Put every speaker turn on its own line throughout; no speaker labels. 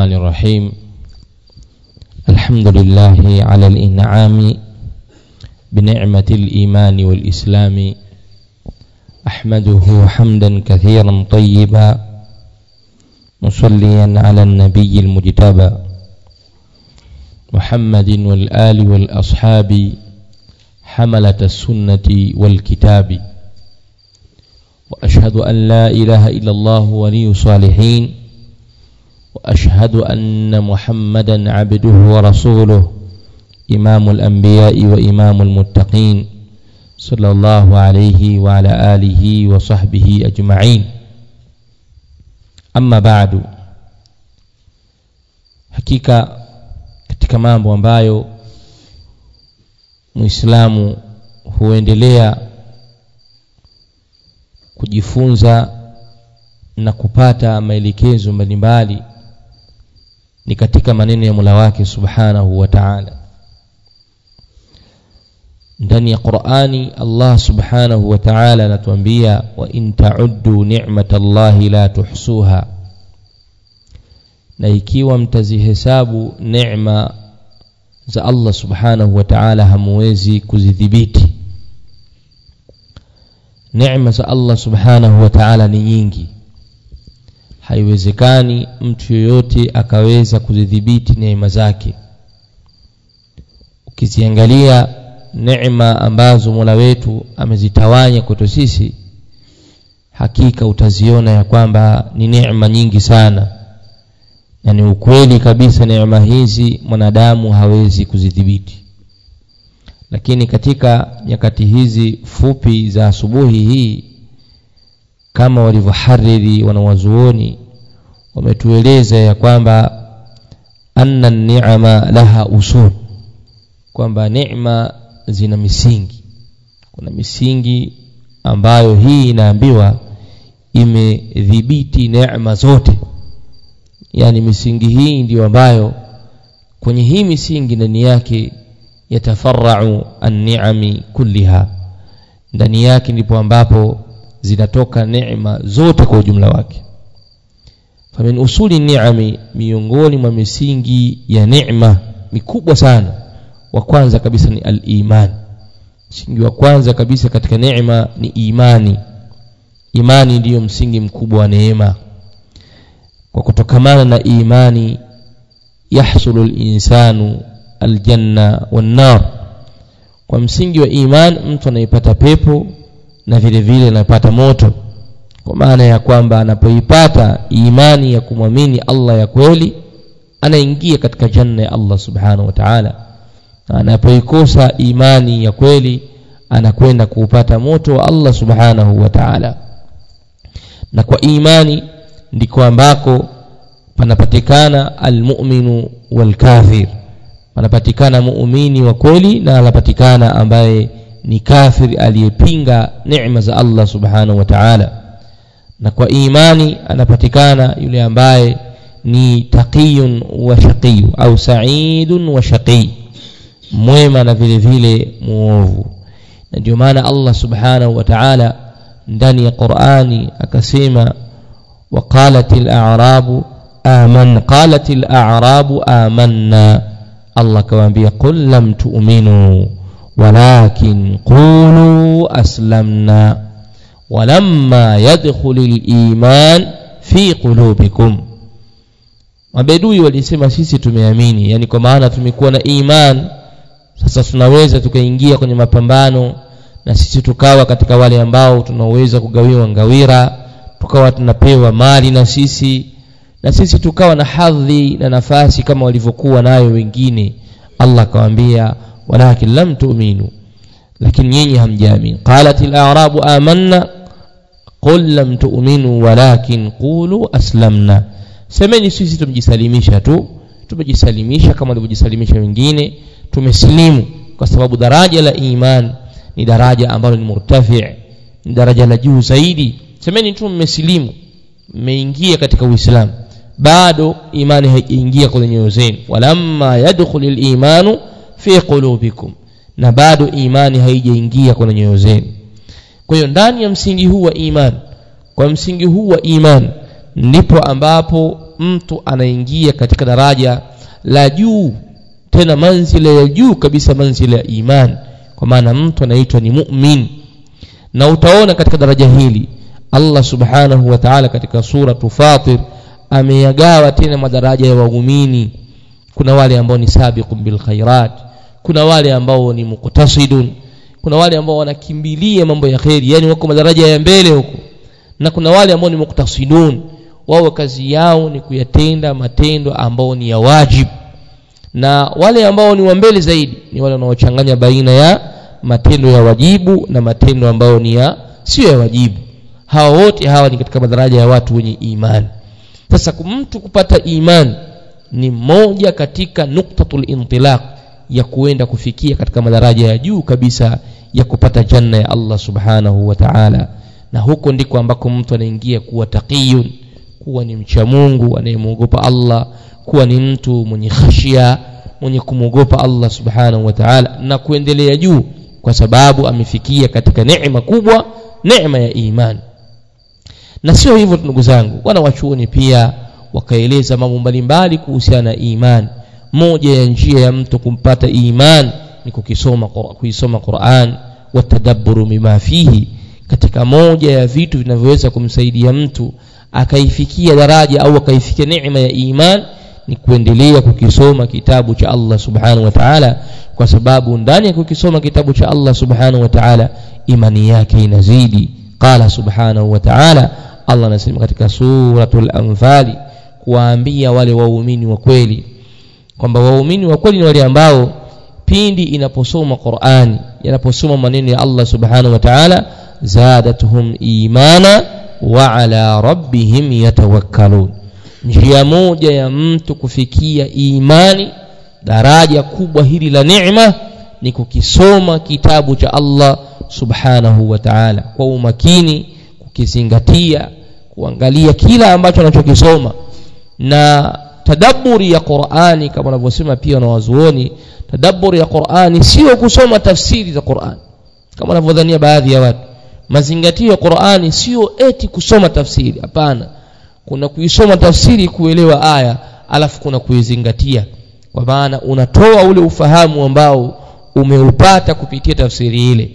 الرحمن الرحيم. الحمد لله على الإنعام بنعمة الإيمان والإسلام. أحمده حمدا كثيرا طيبا. مصليا على النبي المجتبى. محمد والآل والأصحاب حملة السنة والكتاب. وأشهد أن لا إله إلا الله ولي الصالحين. وأشهد أن محمدا عبده ورسوله إمام الأنبياء وإمام المتقين صلى الله عليه وعلى آله وصحبه أجمعين. أما بعد hakika katika mambo ambayo muislamu huendelea kujifunza na kupata maelekezo mbalimbali ni katika maneno ya Mola wake Subhanahu wa Ta'ala. Ndani ya Qur'ani Allah Subhanahu wa Ta'ala anatuambia wa in ta'uddu ni'matallahi la tuhsuha. Na ikiwa mtazihesabu neema za Allah Subhanahu wa Ta'ala hamuwezi kuzidhibiti. Neema za Allah Subhanahu wa Ta'ala ni nyingi haiwezekani mtu yoyote akaweza kuzidhibiti neema zake. Ukiziangalia neema ambazo Mola wetu amezitawanya kwetu sisi hakika utaziona ya kwamba ni neema nyingi sana. Na ni ukweli kabisa neema hizi mwanadamu hawezi kuzidhibiti. Lakini katika nyakati hizi fupi za asubuhi hii kama walivyohariri wanawazuoni wametueleza ya kwamba anna ni'ama laha usul kwamba neema zina misingi. Kuna misingi ambayo hii inaambiwa imedhibiti neema zote. Yani misingi hii ndiyo ambayo kwenye hii misingi ndani yake yatafarau an-ni'ami kulliha. Ndani yake ndipo ambapo zinatoka neema zote kwa ujumla wake. Famin usuli ni'ami miongoni mwa misingi ya neema mikubwa sana wa kwanza kabisa ni al-iman. Msingi wa kwanza kabisa katika neema ni imani. Imani ndiyo msingi mkubwa wa neema. Kwa kutokamana na imani yahsulu al-insanu aljanna wan-nar. Kwa msingi wa imani mtu anaipata pepo na vile vile anapata moto. Kwa maana ya kwamba anapoipata imani ya kumwamini Allah ya kweli anaingia katika janna ya Allah subhanahu wa ta'ala. Anapoikosa imani ya kweli anakwenda kuupata moto wa Allah subhanahu wa ta'ala. Na kwa imani ndiko ambako panapatikana almu'minu walkafir. Panapatikana muumini wa kweli na anapatikana ambaye ni kafiri aliyepinga neema za Allah subhanahu wa ta'ala. Na kwa imani anapatikana yule ambaye ni taqiyun wa shaqiyu au sa'idun wa shaqi mwema na vile vile muovu. Na ndio maana Allah subhanahu wa ta'ala ndani ya Qur'ani akasema waqalatil a'rabu aman qalatil a'rabu amanna. Allah kawaambia qul lam tu'minu walakin qulu aslamna. Walamma yadkhulul iman fi qulubikum. Mabedui walisema sisi tumeamini yani kwa maana tumekuwa na iman sasa tunaweza tukaingia kwenye mapambano na sisi tukawa katika wale ambao tunaweza kugawiwa ngawira tukawa tunapewa mali na sisi na sisi tukawa na hadhi na nafasi kama walivyokuwa nayo wengine. Allah akawaambia walakin lam tu'minu. Lakini nyinyi hamjaamini qalat al-a'rabu amanna. Qul lam tu'minu walakin qulu aslamna. Semeni sisi tumejisalimisha tu. Tumejisalimisha kama wengine. Tumeslimu kwa sababu daraja la iman ni daraja ambalo ni murtafi ni daraja la juu zaidi. Semeni tu mmeslimu mmeingia katika uislamu. Bado imani haijaingia kwenye nyoyo zenu. Walamma yadkhulul imanu fi qulubikum na bado imani haijaingia kwenye nyoyo zenu. Kwa hiyo ndani ya msingi huu wa iman kwa msingi huu wa iman ndipo ambapo mtu anaingia katika daraja la juu tena manzila ya juu kabisa manzila ya imani kwa maana mtu anaitwa ni mu'min. Na utaona katika daraja hili Allah subhanahu wa ta'ala katika sura Fatir ameyagawa tena madaraja ya waumini. Kuna wale ambao ni sabiqun bil khairat kuna wale ambao ni muqtasidun. Kuna wale ambao wanakimbilia mambo ya kheri yani wako madaraja ya mbele huko. Na kuna wale ambao ni muqtasidun. Wao kazi yao ni kuyatenda matendo ambao ni ya wajibu na wale ambao ni wa mbele zaidi ni wale wanaochanganya baina ya matendo ya wajibu na matendo ambayo ni ya sio ya wajibu. Hawa wote hawa ni katika madaraja ya watu wenye imani sasa mtu kupata imani ni moja katika nuktatul intilaq ya kuenda kufikia katika madaraja ya juu kabisa ya kupata janna ya Allah subhanahu wa ta'ala. Na huko ndiko ambako mtu anaingia kuwa taqiyun kuwa ni mcha Mungu anayemwogopa Allah kuwa ni mtu mwenye khashia mwenye kumwogopa Allah subhanahu wa ta'ala na kuendelea juu kwa sababu amefikia katika neema kubwa neema ya imani na sio hivyo ndugu zangu wana wachuoni pia wakaeleza mambo mbalimbali kuhusiana na imani moja ya njia ya mtu kumpata iman ni kukisoma kuisoma Qur'an watadabburu mima fihi. Katika moja ya vitu vinavyoweza kumsaidia mtu akaifikia daraja au akaifikia neema ya iman ni kuendelea kukisoma kitabu cha Allah subhanahu wa ta'ala. Kwa sababu ndani ya kukisoma kitabu cha Allah subhanahu wa ta'ala imani yake inazidi. Qala subhanahu wa ta'ala Allah anasema katika suratul anfali kuwaambia wale waumini wa kweli kwamba waumini wa kweli ni wale ambao pindi inaposoma Qur'ani yanaposoma maneno ya Allah subhanahu wa ta'ala zadatuhum imana wa ala rabbihim yatawakkalun. Njia moja ya mtu kufikia imani daraja kubwa hili la neema ni kukisoma kitabu cha Allah subhanahu wa ta'ala. Kwa umakini kukizingatia kuangalia kila ambacho anachokisoma. Na tadabburi ya Qur'ani kama wanavyosema pia na wazuoni tadabburi ya Qur'ani sio kusoma tafsiri za Qur'ani kama wanavyodhania baadhi ya watu mazingatio ya Qur'ani sio eti kusoma tafsiri. Hapana kuna kuisoma tafsiri kuelewa aya alafu kuna kuizingatia. Kwa maana unatoa ule ufahamu ambao umeupata kupitia tafsiri ile.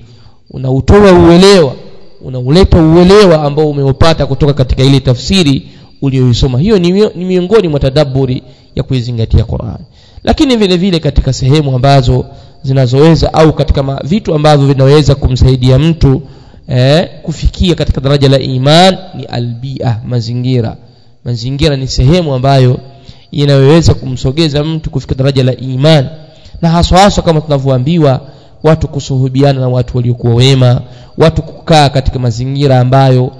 Unautoa uelewa unauleta uelewa ambao umeupata kutoka katika ile tafsiri uliyoisoma hiyo ni, ni miongoni mwa tadabburi ya kuizingatia Qur'an. Lakini vile vile katika sehemu ambazo zinazoweza au katika vitu ambavyo vinaweza kumsaidia mtu eh, kufikia katika daraja la iman ni albia mazingira. Mazingira ni sehemu ambayo inayoweza kumsogeza mtu kufika daraja la iman. Na haswa haswa kama tunavyoambiwa watu kusuhubiana na watu waliokuwa wema watu kukaa katika mazingira ambayo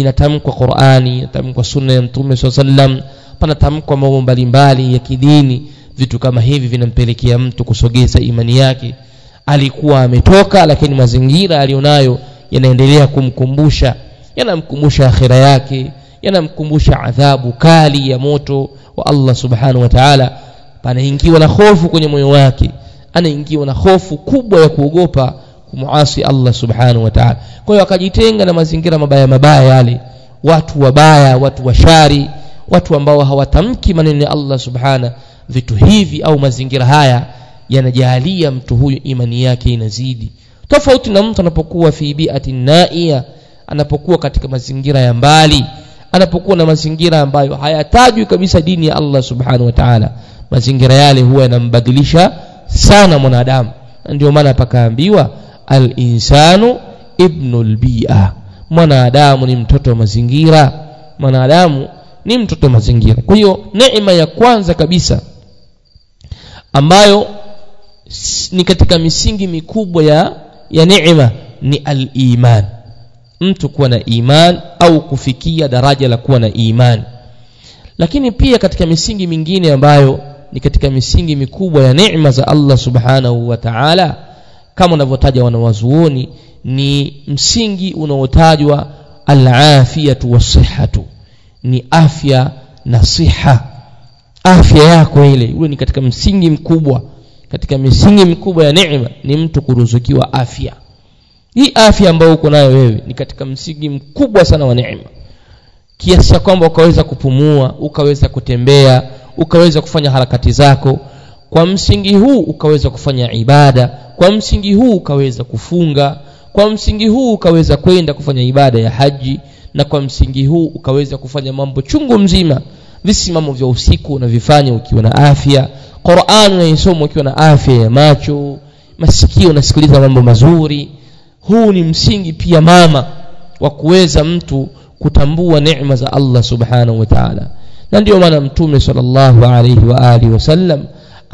inatamkwa Qur'ani inatamkwa sunna ya Mtume SAW panatamkwa mambo mbalimbali ya kidini. Vitu kama hivi vinampelekea mtu kusogeza imani yake. Alikuwa ametoka lakini mazingira alionayo yanaendelea kumkumbusha. Yanamkumbusha akhira yake. Yanamkumbusha adhabu kali ya moto wa Allah subhanahu wa ta'ala. Panaingiwa na hofu kwenye moyo wake. Anaingiwa na hofu kubwa ya kuogopa kumuasi Allah subhanahu wa ta'ala. Kwa hiyo akajitenga na mazingira mabaya mabaya yale. Watu wabaya watu washari watu ambao hawatamki maneno ya Allah subhana. Vitu hivi au mazingira haya yanajalia mtu huyu imani yake inazidi. Tofauti na mtu anapokuwa fi bi'ati naia anapokuwa katika mazingira ya mbali anapokuwa na mazingira ambayo hayatajwi kabisa dini ya Allah subhanahu wa ta'ala. Mazingira yale huwa yanambadilisha sana mwanadamu. Ndio maana pakaambiwa al-insanu ibnul bi'a. Mwanadamu ni mtoto wa mazingira. Mwanadamu ni mtoto wa mazingira. Kwa hiyo neema ya kwanza kabisa ambayo ni katika misingi mikubwa ya ya neema ni al-iman. Mtu kuwa na iman au kufikia daraja la kuwa na iman. Lakini pia katika misingi mingine ambayo ni katika misingi mikubwa ya neema za Allah subhanahu wa ta'ala kama unavyotaja wanawazuoni ni msingi unaotajwa alafiyatu wasihhatu ni afya na siha. Afya yako ile ule ni katika msingi mkubwa katika misingi mikubwa ya neema ni mtu kuruzukiwa afya. Hii afya ambayo uko nayo wewe ni katika msingi mkubwa sana wa neema. Kiasi cha kwamba ukaweza kupumua ukaweza kutembea ukaweza kufanya harakati zako kwa msingi huu ukaweza kufanya ibada kwa msingi huu ukaweza kufunga kwa msingi huu ukaweza kwenda kufanya ibada ya haji na kwa msingi huu ukaweza kufanya mambo chungu mzima. Visimamo vya usiku unavifanya ukiwa na afya Qur'an unaisoma ukiwa na afya ya macho masikio unasikiliza mambo mazuri. Huu ni msingi pia mama wa kuweza mtu kutambua neema za Allah subhanahu wa ta'ala. Na ndio maana mtume sallallahu alayhi wa alihi wasallam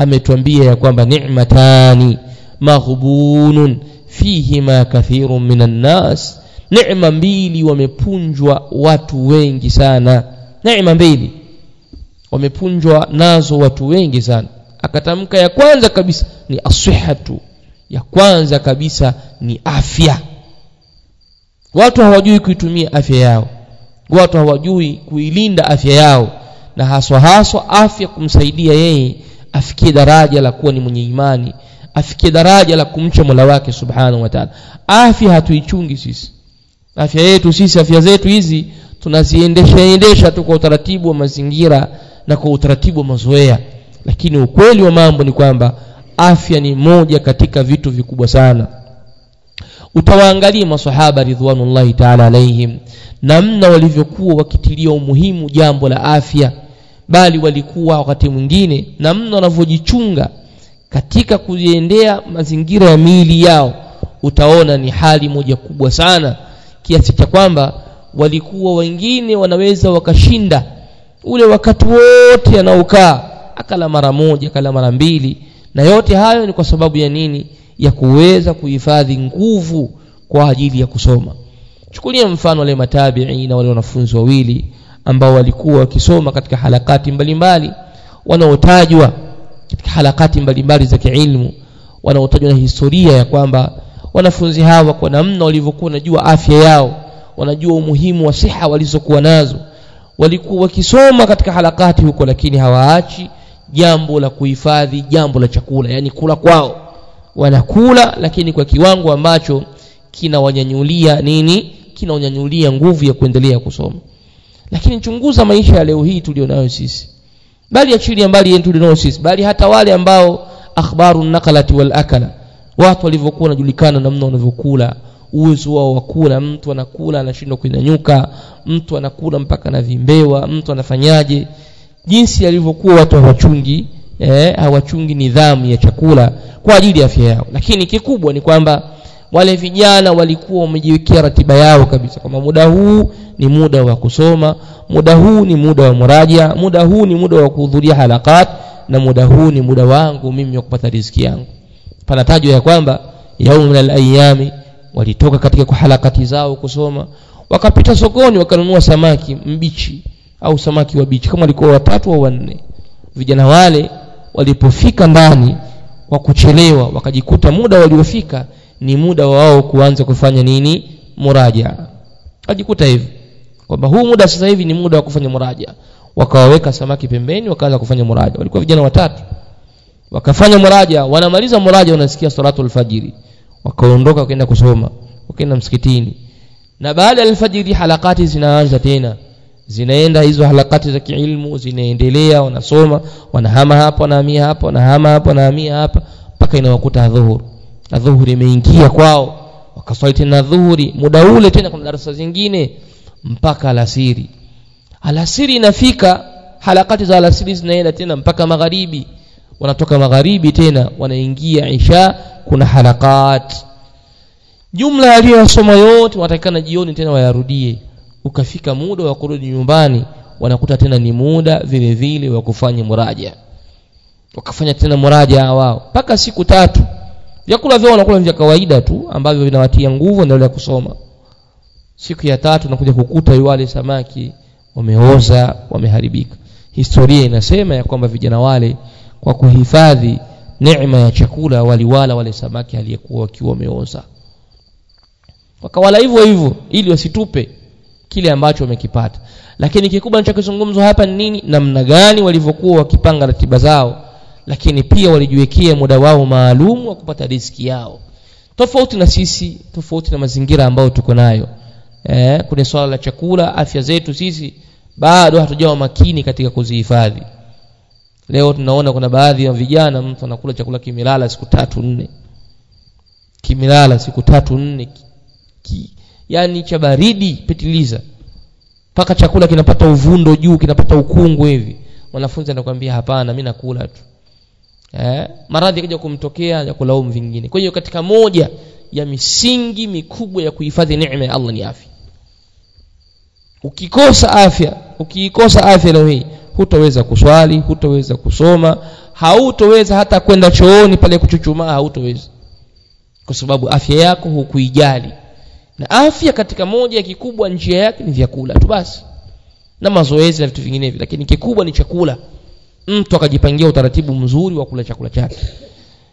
ametuambia ya kwamba ni'matani maghbunun fihima kathirun minan nas. Neema mbili wamepunjwa watu wengi sana. Neema mbili wamepunjwa nazo watu wengi sana. Akatamka ya kwanza kabisa ni asihatu ya kwanza kabisa ni afya. Watu hawajui kuitumia afya yao. Watu hawajui kuilinda afya yao. Na haswa haswa afya kumsaidia yeye afikie daraja la kuwa ni mwenye imani afikie daraja la kumcha Mola wake subhanahu wataala afya hatuichungi sisi. Afya yetu sisi afya zetu hizi tunaziendesha endesha tu kwa utaratibu wa mazingira na kwa utaratibu wa mazoea. Lakini ukweli wa mambo ni kwamba afya ni moja katika vitu vikubwa sana. Utawaangalia masahaba ridwanullahi ta'ala alaihim namna walivyokuwa wakitilia umuhimu jambo la afya bali walikuwa wakati mwingine na namna wanavyojichunga katika kujiendea mazingira ya miili yao. Utaona ni hali moja kubwa sana kiasi cha kwamba walikuwa wengine wanaweza wakashinda ule wakati wote anaokaa akala mara moja akala mara mbili. Na yote hayo ni kwa sababu ya nini? Ya kuweza kuhifadhi nguvu kwa ajili ya kusoma. Chukulia mfano wale matabi'i na wale wanafunzi wawili ambao walikuwa wakisoma katika halakati mbalimbali wanaotajwa katika halakati mbalimbali za kiilmu wanaotajwa na historia ya kwamba wanafunzi hawa kwa namna walivyokuwa wanajua afya yao wanajua umuhimu wa siha walizokuwa nazo walikuwa wakisoma katika halakati huko lakini hawaachi jambo la kuhifadhi jambo la chakula yani kula kwao. Wanakula lakini kwa kiwango ambacho kinawanyanyulia nini? Kinawanyanyulia nguvu ya kuendelea kusoma lakini chunguza maisha ya leo hii tulionayo sisi. Bali achilia mbali yetu tulionayo sisi. Bali hata wale ambao akhbaru nakalati wal akala. Watu walivyokuwa wanajulikana namna wanavyokula. Uwezo wao wa kula. Mtu anakula anashindwa kunyanyuka. Mtu anakula mpaka anavimbewa. Mtu anafanyaje? Jinsi alivyokuwa watu hawachungi eh, hawachungi nidhamu ya chakula kwa ajili ya afya yao. Lakini kikubwa ni kwamba wale vijana walikuwa wamejiwekea ratiba yao kabisa kwamba muda huu ni muda wa kusoma muda huu ni muda wa muraja muda huu ni muda wa kuhudhuria halakat na muda huu ni muda wangu mimi wa kupata riziki yangu. Panatajwa ya kwamba yaumu alayami walitoka katika halakati zao kusoma wakapita sokoni wakanunua samaki mbichi au samaki wabichi kama walikuwa watatu au wanne. Vijana wale walipofika ndani kwa kuchelewa wakajikuta muda waliofika ni muda wao kuanza kufanya nini? Muraja. Ajikuta hivi kwamba huu muda sasa hivi ni muda wa kufanya muraja. Wakawaweka samaki pembeni wakaanza kufanya muraja. Walikuwa vijana watatu. Wakafanya muraja wanamaliza muraja wanasikia salatu alfajiri wakaondoka wakaenda kusoma wakaenda msikitini. Na baada ya alfajiri halakati zinaanza tena. Zinaenda hizo halakati za kiilmu zinaendelea wanasoma wanahama hapa wanahamia hapa wanahama hapa wanahamia hapa mpaka inawakuta dhuhur na dhuhuri imeingia kwao wakaswali tena dhuhuri muda ule tena kuna darasa zingine mpaka alasiri. Alasiri inafika halakati za alasiri zinaenda tena mpaka magharibi. Wanatoka magharibi tena wanaingia isha kuna halakat. Jumla aliyosoma yote wanatakikana jioni tena wayarudie. Ukafika muda wa kurudi nyumbani wanakuta tena ni muda vile vile wa kufanya muraja. Wakafanya tena muraja wao mpaka siku tatu vyakula vyao wanakula vya kawaida tu ambavyo vinawatia nguvu endelea kusoma. Siku ya tatu nakuja kukuta wale samaki wameoza wameharibika. Historia inasema ya kwamba vijana wale kwa kuhifadhi neema ya chakula waliwala wale samaki aliyekuwa wakiwa wameoza wakawala hivyo hivyo ili wasitupe kile ambacho wamekipata. Lakini kikubwa ninachokizungumzwa hapa ni nini? Namna gani walivyokuwa wakipanga ratiba zao lakini pia walijiwekea muda wao maalum wa kupata riziki yao. Tofauti na sisi tofauti na mazingira ambayo tuko nayo. Eh, kwenye swala la chakula afya zetu sisi bado hatujawa makini katika kuzihifadhi. Leo tunaona kuna baadhi ya vijana mtu anakula chakula kimelala siku tatu nne. Kimelala siku tatu nne. Ki, ki, yani cha baridi pitiliza mpaka chakula kinapata uvundo juu kinapata ukungu hivi. Mwanafunzi anakuambia hapana mimi nakula tu eh, maradhi yakija kumtokea ya kulaumu vingine. Kwa hiyo katika moja ya misingi mikubwa ya kuhifadhi neema ya Allah ni afya. Ukikosa afya ukiikosa afya leo hii hutoweza kuswali hutoweza kusoma hautoweza hata kwenda chooni pale kuchuchumaa hautoweza kwa sababu afya yako hukuijali. Na afya katika moja ya kikubwa njia yake ni vyakula tu basi. Na mazoezi na vitu vinginevyo lakini kikubwa ni chakula mtu akajipangia utaratibu mzuri wa kula chakula chake.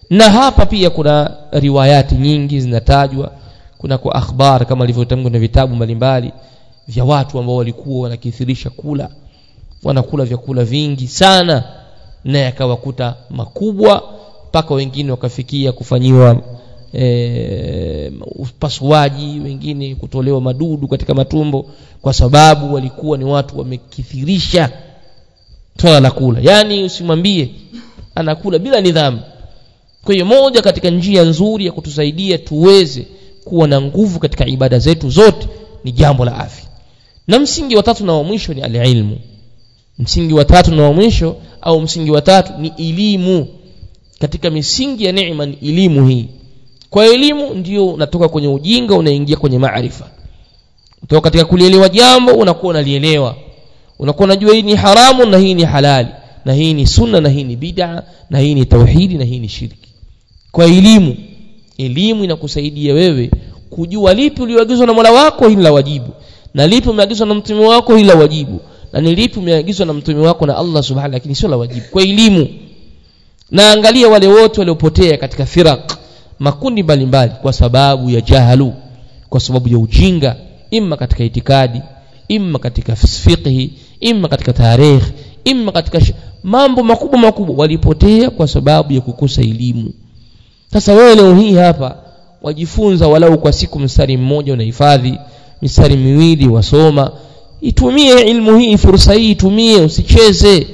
Na hapa pia kuna riwayati nyingi zinatajwa. Kuna kwa akhbar kama ilivyotamkwa na vitabu mbalimbali vya watu ambao walikuwa wanakithirisha kula. Wanakula vyakula vingi sana na yakawakuta makubwa mpaka wengine wakafikia kufanyiwa e, upasuaji wengine kutolewa madudu katika matumbo kwa sababu walikuwa ni watu wamekithirisha swala la kula. Yaani usimwambie anakula bila nidhamu. Kwa hiyo moja katika njia nzuri ya kutusaidia tuweze kuwa na nguvu katika ibada zetu zote ni jambo la afya. Na msingi wa tatu na wa mwisho ni alilmu. Msingi wa tatu na wa mwisho au msingi wa tatu ni elimu. Katika misingi ya neema ni elimu hii. Kwa elimu ndio unatoka kwenye ujinga unaingia kwenye maarifa. Kutoka katika kulielewa jambo unakuwa unalielewa unakuwa unajua hii ni haramu na hii ni halali. Na hii ni sunna na hii ni bid'a na hii ni tauhidi na hii ni shirki. Kwa elimu elimu inakusaidia wewe kujua lipi ulioagizwa na Mola wako hili la wajibu na lipi umeagizwa na mtume wako hili la wajibu na ni lipi umeagizwa na mtume wako na Allah subhanahu lakini sio la wajibu. Kwa elimu na angalia wale wote waliopotea katika firaq makundi mbalimbali kwa sababu ya jahalu kwa sababu ya ujinga imma katika itikadi imma katika fiqhi imma katika tarehe imma katika mambo makubwa makubwa walipotea kwa sababu ya kukosa elimu. Sasa wewe leo hii hapa wajifunza walau kwa siku mstari mmoja unahifadhi mistari miwili wasoma. Itumie ilmu hii fursa hii itumie usicheze.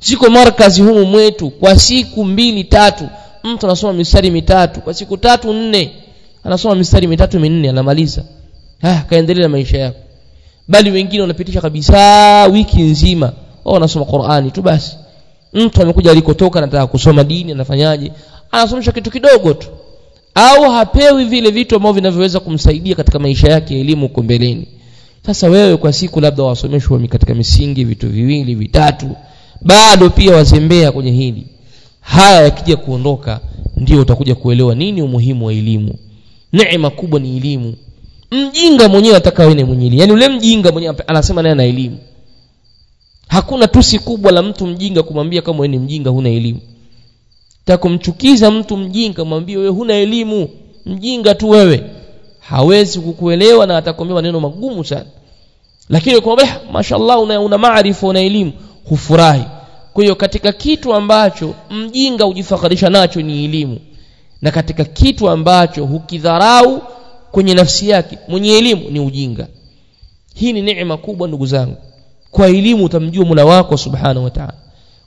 Siko markazi humu mwetu kwa siku mbili tatu mtu anasoma mistari mitatu kwa siku tatu nne anasoma mistari mitatu minne anamaliza. Ah kaendelea na maisha yako bali wengine wanapitisha kabisa wiki nzima. Wao wanasoma Qur'ani tu basi. Mtu amekuja alikotoka anataka kusoma dini anafanyaje? Anasomesha kitu kidogo tu. Au hapewi vile vitu ambavyo vinavyoweza kumsaidia katika maisha yake ya elimu huko mbeleni. Sasa wewe kwa siku labda wasomeshwa katika misingi vitu viwili vitatu. Bado pia wazembea kwenye hili. Haya yakija kuondoka ndio utakuja kuelewa nini umuhimu wa elimu. Neema kubwa ni elimu mjinga mwenyewe ataka wewe mwenye elimu yani ule mjinga mwenyewe anasema naye ana elimu. Hakuna tusi kubwa la mtu mjinga kumwambia kama wewe ni mjinga huna elimu. Takumchukiza mtu mjinga mwambie wewe huna elimu. Mjinga tu wewe. Hawezi kukuelewa na atakwambia maneno magumu sana. Lakini ukamwambia mashallah una, una maarifa una elimu. Hufurahi. Kwa hiyo katika kitu ambacho mjinga hujifakharisha nacho ni elimu. Na katika kitu ambacho hukidharau kwenye nafsi yake mwenye elimu ni ujinga. Hii ni neema kubwa ndugu zangu. Kwa elimu utamjua Mola wako subhanahu wa ta'ala.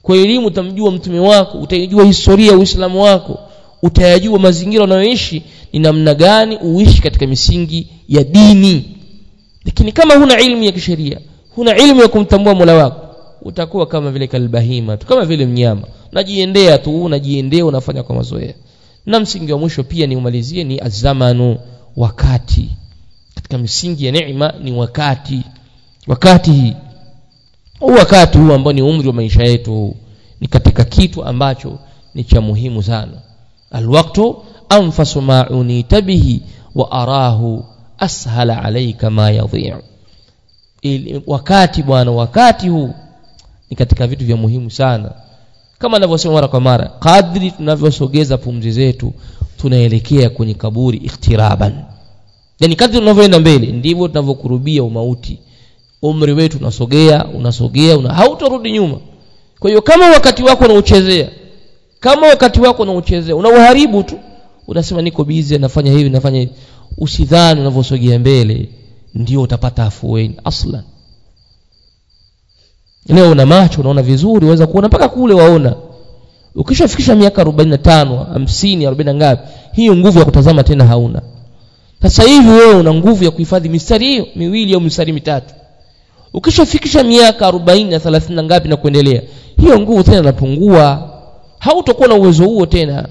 Kwa elimu utamjua mtume wako utajua historia ya Uislamu wako utayajua mazingira unayoishi ni namna gani uishi katika misingi ya dini. Lakini kama huna ilmu ya kisheria huna ilmu ya kumtambua Mola wako utakuwa kama vile kalbahima tu kama vile mnyama. Unajiendea tu unajiendea unafanya kwa mazoea. Na msingi wa mwisho pia ni umalizie ni azamanu wakati. Katika misingi ya neema ni wakati. Wakati huu wakati huu ambao ni umri wa maisha yetu ni katika kitu ambacho ni cha muhimu sana. Alwaqtu anfasu ma unita bihi wa arahu ashala alayka ma yadhi'u. Wakati bwana wakati huu ni katika vitu vya muhimu sana. Kama anavyosema mara kwa mara kadri tunavyosogeza pumzi zetu tunaelekea kwenye kaburi ikhtiraban yani kadri tunavyoenda mbele ndivyo tunavyokurubia umauti. Umri wetu unasogea unasogea una hautarudi nyuma. Kwa hiyo kama wakati wako unauchezea kama wakati wako unauchezea unauharibu tu unasema niko busy nafanya hivi nafanya hivi. Usidhani unavyosogea mbele ndio utapata afueni aslan. Leo una macho unaona vizuri unaweza kuona mpaka kule waona ukishafikisha miaka 45 50 40 ngapi hiyo nguvu ya kutazama tena hauna. Sasa hivi wewe una nguvu ya kuhifadhi mistari hiyo miwili au mistari mitatu. Ukishafikisha miaka 40 na 30 ngapi na kuendelea hiyo nguvu tena inapungua. Hautakuwa na uwezo huo tena.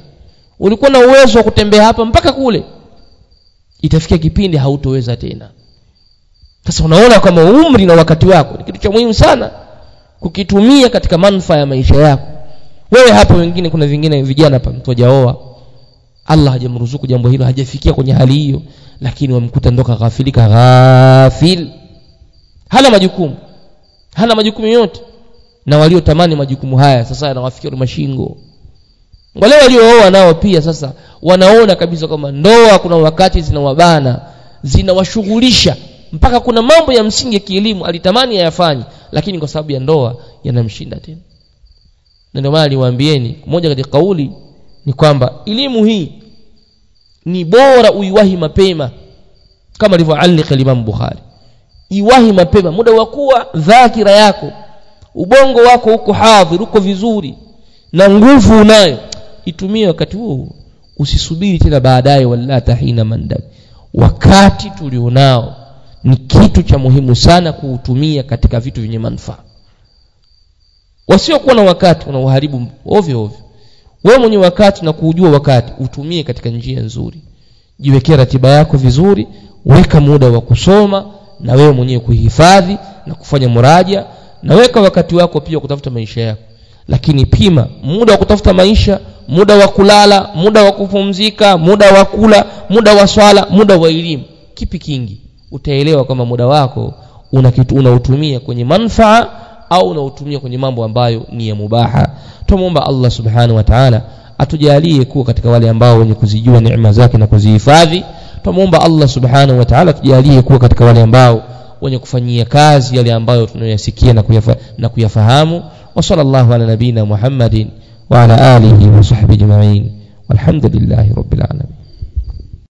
Ulikuwa na uwezo wa kutembea hapa mpaka kule. Itafikia kipindi hautoweza tena. Sasa unaona kama umri na wakati wako ni kitu cha muhimu sana kukitumia katika manufaa ya maisha yako wewe hapa wengine kuna vingine vijana hapa mtu hajaoa Allah hajamruzuku jambo hilo hajafikia kwenye hali hiyo lakini wamkuta ndoka ghafilika ghafil. Hana majukumu hana majukumu yote. Na waliotamani majukumu haya sasa yanawafikia mashingo. Wale waliooa nao pia sasa wanaona kabisa kwamba ndoa kuna wakati zinawabana zinawashughulisha. Mpaka kuna mambo ya msingi ya kielimu alitamani ayafanye lakini kwa sababu ya ndoa yanamshinda tena na ndio maana niwaambieni moja katika kauli ni kwamba elimu hii ni bora uiwahi mapema kama alivyoalika Imam Bukhari. Iwahi mapema muda wa kuwa dhakira yako ubongo wako uko hadhir uko vizuri na nguvu unayo itumie wakati huo usisubiri tena baadaye wala tahina mandab wakati tulionao ni kitu cha muhimu sana kuutumia katika vitu vyenye manufaa wasiokuwa na wakati unauharibu ovyo ovyo. Wewe mwenye wakati na kuujua wakati utumie katika njia nzuri. Jiwekea ratiba yako vizuri weka muda wa kusoma na wewe mwenyewe kuhifadhi na kufanya muraja na weka wakati wako pia kutafuta maisha yako. Lakini pima muda wa kutafuta maisha muda wa kulala muda wa kupumzika muda wa kula muda wa swala muda wa elimu. Kipi kingi? Utaelewa kama muda wako una unautumia kwenye manfaa au unautumia kwenye mambo ambayo ni ya mubaha. Tumuomba Allah subhanahu wa ta'ala atujalie kuwa katika wale ambao wenye kuzijua neema zake na kuzihifadhi. Tumuomba Allah subhanahu wa ta'ala atujalie kuwa katika wale ambao wenye kufanyia kazi yale ambayo tunayasikia na, kuyafa, na kuyafahamu. Wa sallallahu ala nabina Muhammadin wa ala alihi wa sahbihi ajma'in. Walhamdulillahi rabbil alamin